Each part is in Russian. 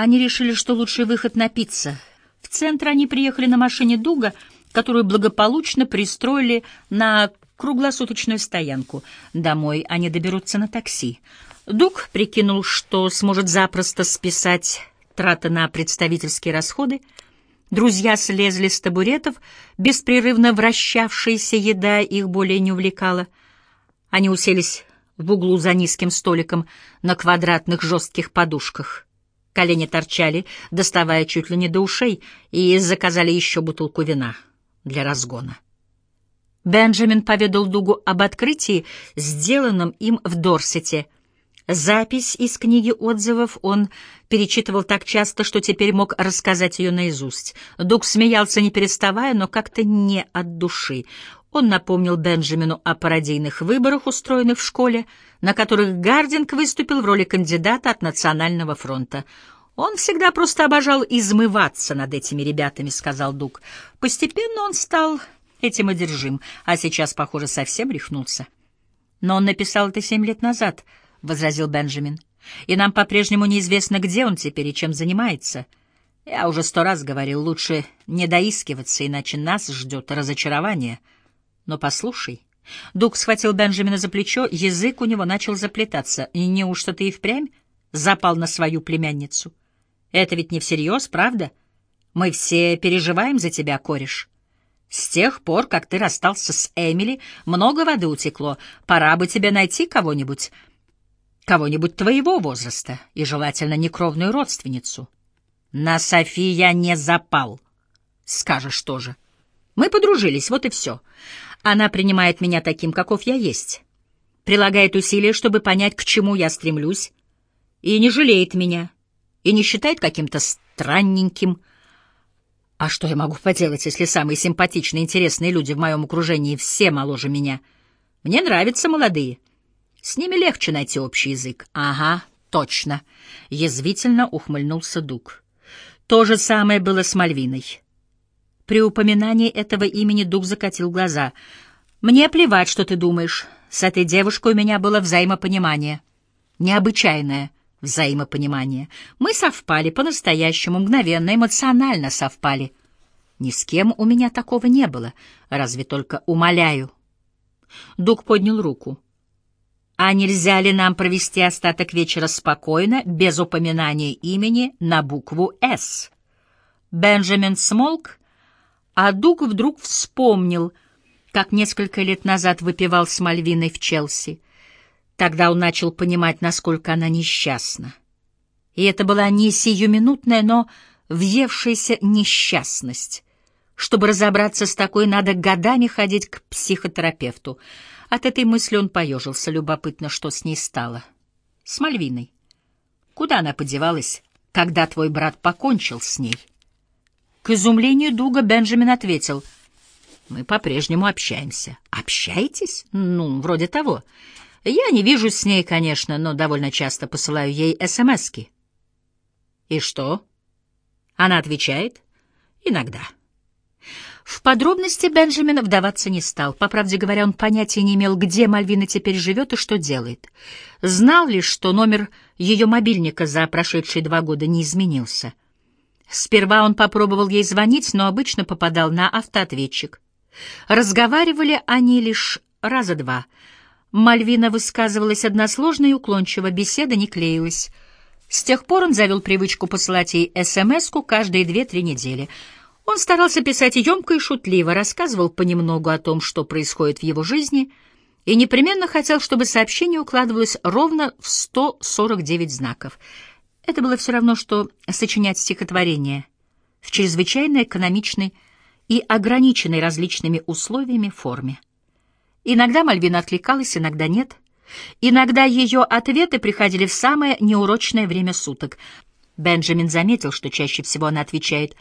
Они решили, что лучший выход — напиться. В центр они приехали на машине Дуга, которую благополучно пристроили на круглосуточную стоянку. Домой они доберутся на такси. Дуг прикинул, что сможет запросто списать траты на представительские расходы. Друзья слезли с табуретов, беспрерывно вращавшаяся еда их более не увлекала. Они уселись в углу за низким столиком на квадратных жестких подушках. Колени торчали, доставая чуть ли не до ушей, и заказали еще бутылку вина для разгона. Бенджамин поведал Дугу об открытии, сделанном им в Дорсете. Запись из книги отзывов он перечитывал так часто, что теперь мог рассказать ее наизусть. Дуг смеялся не переставая, но как-то не от души. Он напомнил Бенджамину о пародийных выборах, устроенных в школе, на которых Гардинг выступил в роли кандидата от Национального фронта. «Он всегда просто обожал измываться над этими ребятами», — сказал Дуг. Постепенно он стал этим одержим, а сейчас, похоже, совсем рехнулся. «Но он написал это семь лет назад», — возразил Бенджамин. «И нам по-прежнему неизвестно, где он теперь и чем занимается. Я уже сто раз говорил, лучше не доискиваться, иначе нас ждет разочарование». Но послушай. Дуг схватил Бенджамина за плечо, язык у него начал заплетаться. Неужто ты и впрямь запал на свою племянницу? Это ведь не всерьез, правда? Мы все переживаем за тебя, кореш. С тех пор, как ты расстался с Эмили, много воды утекло. Пора бы тебе найти кого-нибудь, кого-нибудь твоего возраста, и желательно некровную родственницу. На Софи я не запал. Скажешь тоже. Мы подружились, вот и все. Она принимает меня таким, каков я есть, прилагает усилия, чтобы понять, к чему я стремлюсь, и не жалеет меня, и не считает каким-то странненьким. А что я могу поделать, если самые симпатичные, интересные люди в моем окружении все моложе меня? Мне нравятся молодые. С ними легче найти общий язык. Ага, точно. Язвительно ухмыльнулся Дуг. То же самое было с Мальвиной. При упоминании этого имени Дуг закатил глаза. «Мне плевать, что ты думаешь. С этой девушкой у меня было взаимопонимание. Необычайное взаимопонимание. Мы совпали по-настоящему, мгновенно, эмоционально совпали. Ни с кем у меня такого не было, разве только умоляю». Дуг поднял руку. «А нельзя ли нам провести остаток вечера спокойно, без упоминания имени на букву «С»?» Бенджамин смолк, а Дуг вдруг вспомнил, как несколько лет назад выпивал с Мальвиной в Челси. Тогда он начал понимать, насколько она несчастна. И это была не сиюминутная, но въевшаяся несчастность. Чтобы разобраться с такой, надо годами ходить к психотерапевту. От этой мысли он поежился, любопытно, что с ней стало. С Мальвиной. Куда она подевалась, когда твой брат покончил с ней? К изумлению Дуга Бенджамин ответил, «Мы по-прежнему общаемся». «Общаетесь? Ну, вроде того. Я не вижусь с ней, конечно, но довольно часто посылаю ей СМСки». «И что?» Она отвечает, «Иногда». В подробности Бенджамин вдаваться не стал. По правде говоря, он понятия не имел, где Мальвина теперь живет и что делает. Знал лишь, что номер ее мобильника за прошедшие два года не изменился — Сперва он попробовал ей звонить, но обычно попадал на автоответчик. Разговаривали они лишь раза два. Мальвина высказывалась односложно и уклончиво, беседа не клеилась. С тех пор он завел привычку посылать ей СМС-ку каждые две-три недели. Он старался писать емко и шутливо, рассказывал понемногу о том, что происходит в его жизни, и непременно хотел, чтобы сообщение укладывалось ровно в 149 знаков — это было все равно, что сочинять стихотворение в чрезвычайно экономичной и ограниченной различными условиями форме. Иногда Мальвина откликалась, иногда нет. Иногда ее ответы приходили в самое неурочное время суток. Бенджамин заметил, что чаще всего она отвечает,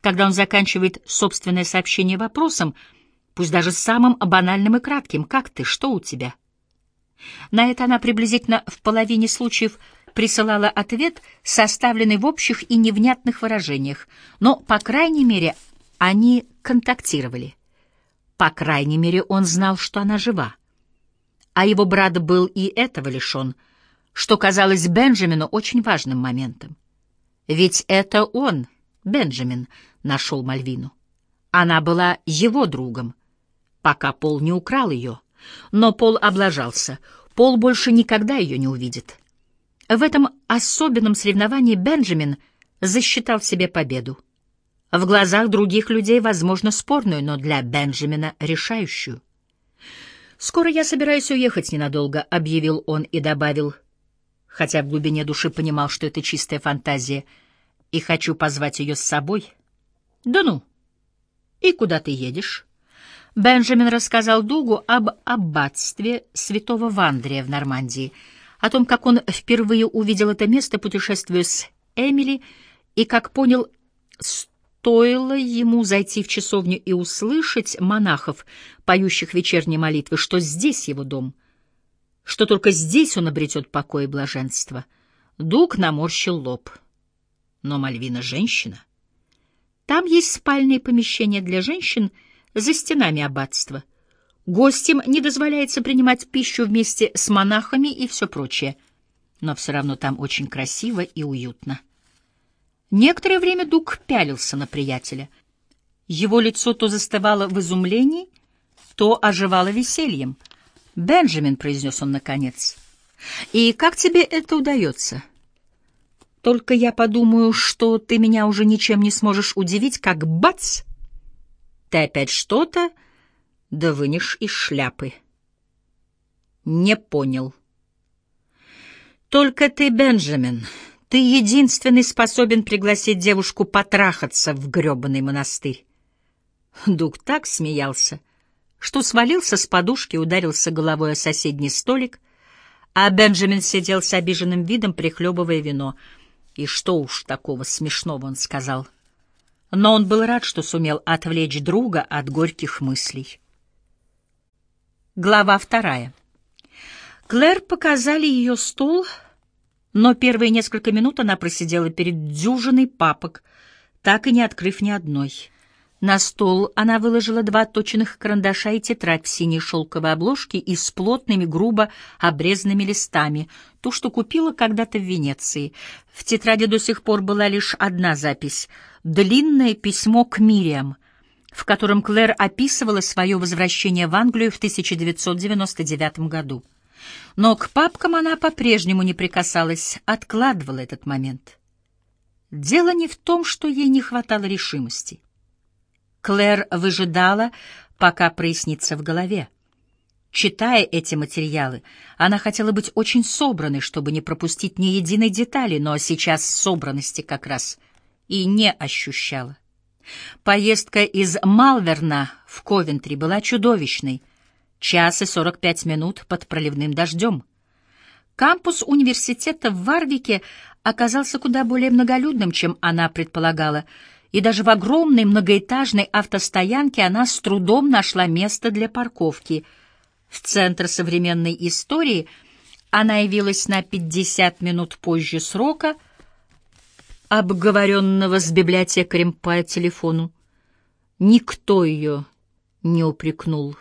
когда он заканчивает собственное сообщение вопросом, пусть даже самым банальным и кратким «Как ты? Что у тебя?». На это она приблизительно в половине случаев – присылала ответ, составленный в общих и невнятных выражениях, но, по крайней мере, они контактировали. По крайней мере, он знал, что она жива. А его брат был и этого лишен, что казалось Бенджамину очень важным моментом. Ведь это он, Бенджамин, нашел Мальвину. Она была его другом, пока Пол не украл ее. Но Пол облажался. Пол больше никогда ее не увидит. В этом особенном соревновании Бенджамин засчитал себе победу. В глазах других людей, возможно, спорную, но для Бенджамина решающую. «Скоро я собираюсь уехать ненадолго», — объявил он и добавил, хотя в глубине души понимал, что это чистая фантазия, и хочу позвать ее с собой. «Да ну! И куда ты едешь?» Бенджамин рассказал Дугу об аббатстве святого Вандрия в Нормандии, о том, как он впервые увидел это место, путешествуя с Эмили, и как понял, стоило ему зайти в часовню и услышать монахов, поющих вечерние молитвы, что здесь его дом, что только здесь он обретет покой и блаженство. Дуг наморщил лоб. Но Мальвина — женщина. Там есть спальные помещения для женщин за стенами аббатства. Гостям не дозволяется принимать пищу вместе с монахами и все прочее. Но все равно там очень красиво и уютно. Некоторое время Дуг пялился на приятеля. Его лицо то застывало в изумлении, то оживало весельем. «Бенджамин», — произнес он наконец, — «и как тебе это удается?» «Только я подумаю, что ты меня уже ничем не сможешь удивить, как бац! Ты опять что-то да вынешь из шляпы». «Не понял». «Только ты, Бенджамин», ты единственный способен пригласить девушку потрахаться в грёбаный монастырь. Дуг так смеялся, что свалился с подушки ударился головой о соседний столик, а Бенджамин сидел с обиженным видом, прихлебывая вино. И что уж такого смешного он сказал. Но он был рад, что сумел отвлечь друга от горьких мыслей. Глава вторая. Клэр показали ее стул — но первые несколько минут она просидела перед дюжиной папок, так и не открыв ни одной. На стол она выложила два точенных карандаша и тетрадь в синей шелковой обложке и с плотными, грубо обрезанными листами, ту, что купила когда-то в Венеции. В тетради до сих пор была лишь одна запись — длинное письмо к Мириам, в котором Клэр описывала свое возвращение в Англию в 1999 году. Но к папкам она по-прежнему не прикасалась, откладывала этот момент. Дело не в том, что ей не хватало решимости. Клэр выжидала, пока прояснится в голове. Читая эти материалы, она хотела быть очень собранной, чтобы не пропустить ни единой детали, но сейчас собранности как раз и не ощущала. Поездка из Малверна в Ковентри была чудовищной — час и 45 минут под проливным дождем. Кампус университета в Варвике оказался куда более многолюдным, чем она предполагала, и даже в огромной многоэтажной автостоянке она с трудом нашла место для парковки. В Центр современной истории она явилась на 50 минут позже срока, обговоренного с библиотекарем по телефону. Никто ее не упрекнул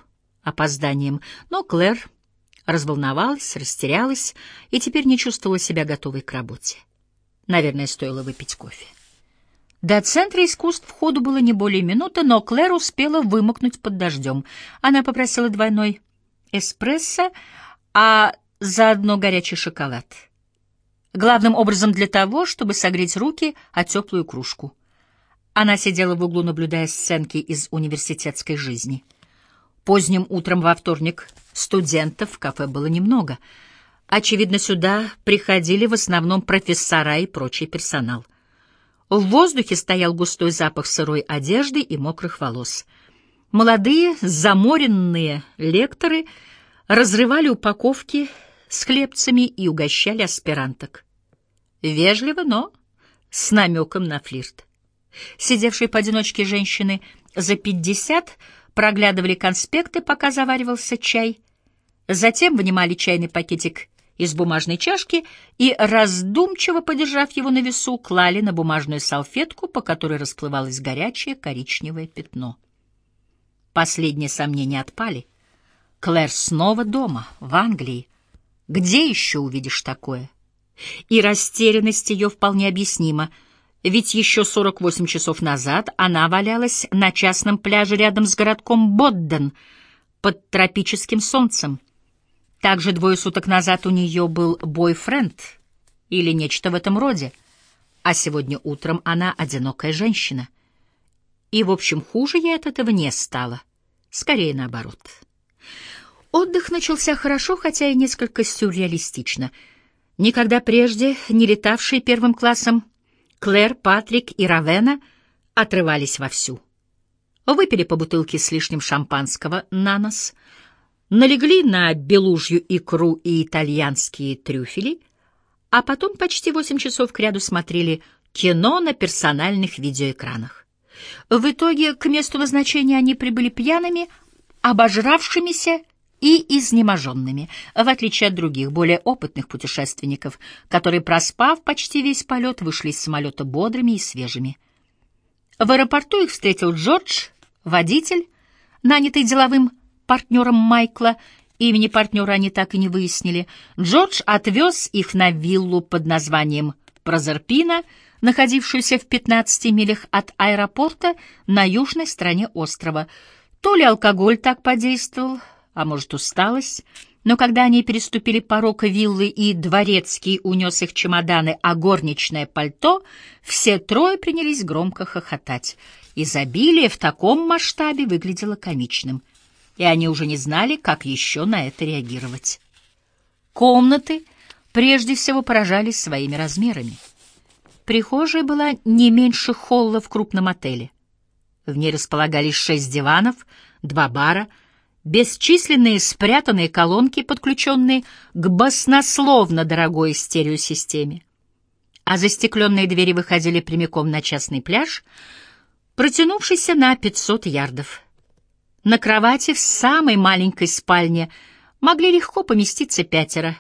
опозданием, но Клэр разволновалась, растерялась и теперь не чувствовала себя готовой к работе. Наверное, стоило выпить кофе. До центра искусств входу было не более минуты, но Клэр успела вымокнуть под дождем. Она попросила двойной эспрессо, а заодно горячий шоколад. Главным образом для того, чтобы согреть руки о теплую кружку. Она сидела в углу, наблюдая сценки из университетской жизни — Поздним утром во вторник студентов в кафе было немного. Очевидно, сюда приходили в основном профессора и прочий персонал. В воздухе стоял густой запах сырой одежды и мокрых волос. Молодые, заморенные лекторы разрывали упаковки с хлебцами и угощали аспиранток. Вежливо, но с намеком на флирт. Сидевшие поодиночке женщины за пятьдесят — проглядывали конспекты, пока заваривался чай, затем вынимали чайный пакетик из бумажной чашки и, раздумчиво подержав его на весу, клали на бумажную салфетку, по которой расплывалось горячее коричневое пятно. Последние сомнения отпали. Клэр снова дома, в Англии. Где еще увидишь такое? И растерянность ее вполне объяснима. Ведь еще 48 часов назад она валялась на частном пляже рядом с городком Бодден под тропическим солнцем. Также двое суток назад у нее был бойфренд или нечто в этом роде, а сегодня утром она одинокая женщина. И, в общем, хуже ей от этого не стало. Скорее наоборот. Отдых начался хорошо, хотя и несколько сюрреалистично. Никогда прежде не летавшие первым классом Клэр, Патрик и Равена отрывались вовсю. Выпили по бутылке с лишним шампанского на нос, налегли на белужью икру и итальянские трюфели, а потом почти восемь часов кряду смотрели кино на персональных видеоэкранах. В итоге к месту назначения они прибыли пьяными, обожравшимися и изнеможенными, в отличие от других, более опытных путешественников, которые, проспав почти весь полет, вышли из самолета бодрыми и свежими. В аэропорту их встретил Джордж, водитель, нанятый деловым партнером Майкла, имени партнера они так и не выяснили. Джордж отвез их на виллу под названием Прозерпина, находившуюся в 15 милях от аэропорта на южной стороне острова. То ли алкоголь так подействовал, а может, усталость, но когда они переступили порог виллы и дворецкий унес их чемоданы, а горничное пальто, все трое принялись громко хохотать. Изобилие в таком масштабе выглядело комичным, и они уже не знали, как еще на это реагировать. Комнаты прежде всего поражались своими размерами. Прихожая была не меньше холла в крупном отеле. В ней располагались шесть диванов, два бара — бесчисленные спрятанные колонки, подключенные к баснословно дорогой стереосистеме. А застекленные двери выходили прямиком на частный пляж, протянувшийся на 500 ярдов. На кровати в самой маленькой спальне могли легко поместиться пятеро.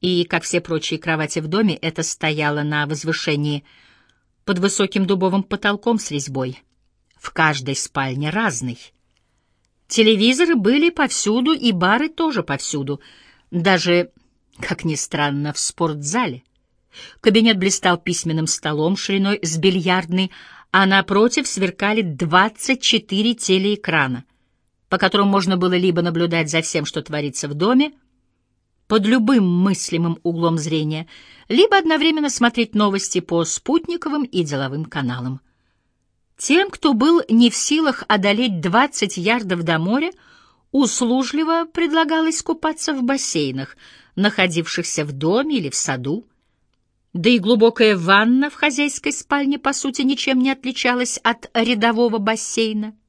И, как все прочие кровати в доме, это стояло на возвышении под высоким дубовым потолком с резьбой. В каждой спальне разный — Телевизоры были повсюду, и бары тоже повсюду, даже, как ни странно, в спортзале. Кабинет блистал письменным столом шириной с бильярдный, а напротив сверкали 24 телеэкрана, по которым можно было либо наблюдать за всем, что творится в доме, под любым мыслимым углом зрения, либо одновременно смотреть новости по спутниковым и деловым каналам. Тем, кто был не в силах одолеть 20 ярдов до моря, услужливо предлагалось купаться в бассейнах, находившихся в доме или в саду. Да и глубокая ванна в хозяйской спальне, по сути, ничем не отличалась от рядового бассейна —